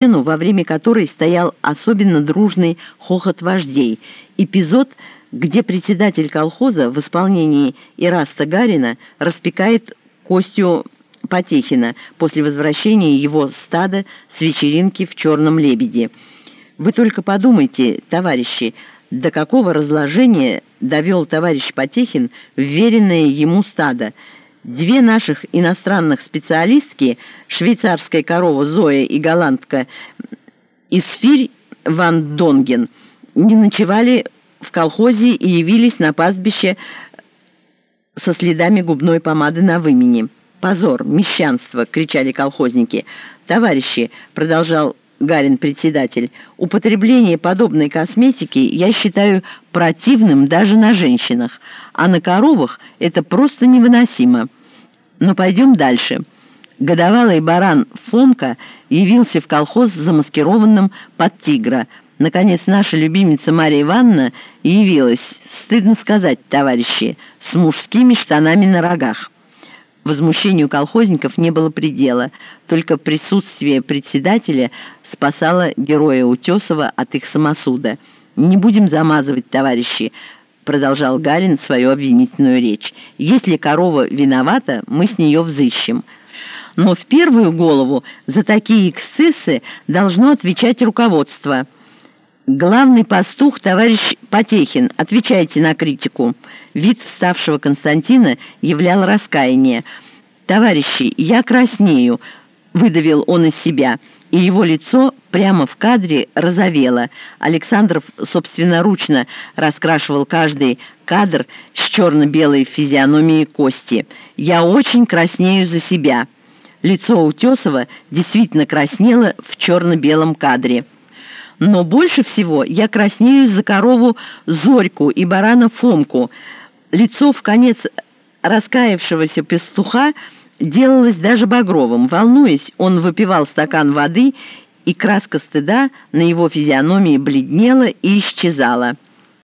сцену, во время которой стоял особенно дружный хохот вождей. Эпизод, где председатель колхоза в исполнении Ираста Гарина распекает Костю Потехина после возвращения его стада с вечеринки в «Черном лебеде». Вы только подумайте, товарищи, до какого разложения довел товарищ Потехин вверенное ему стадо. Две наших иностранных специалистки, швейцарская корова Зоя и голландка Исфирь ван Донген, не ночевали в колхозе и явились на пастбище со следами губной помады на вымени. «Позор! Мещанство!» — кричали колхозники. «Товарищи!» — продолжал Гарин-председатель, «употребление подобной косметики я считаю противным даже на женщинах, а на коровах это просто невыносимо. Но пойдем дальше». Годовалый баран Фомка явился в колхоз замаскированным под тигра. Наконец, наша любимица Мария Ивановна явилась, стыдно сказать, товарищи, с мужскими штанами на рогах. Возмущению колхозников не было предела, только присутствие председателя спасало героя Утесова от их самосуда. «Не будем замазывать, товарищи», — продолжал Гарин свою обвинительную речь. «Если корова виновата, мы с нее взыщем». Но в первую голову за такие эксцессы должно отвечать руководство. Главный пастух, товарищ Потехин, отвечайте на критику. Вид вставшего Константина являл раскаяние. «Товарищи, я краснею», — выдавил он из себя, и его лицо прямо в кадре розовело. Александров собственноручно раскрашивал каждый кадр с черно-белой физиономией Кости. «Я очень краснею за себя». Лицо Утесова действительно краснело в черно-белом кадре. Но больше всего я краснею за корову Зорьку и барана Фомку. Лицо в конец раскаявшегося пастуха делалось даже багровым. Волнуясь, он выпивал стакан воды, и краска стыда на его физиономии бледнела и исчезала.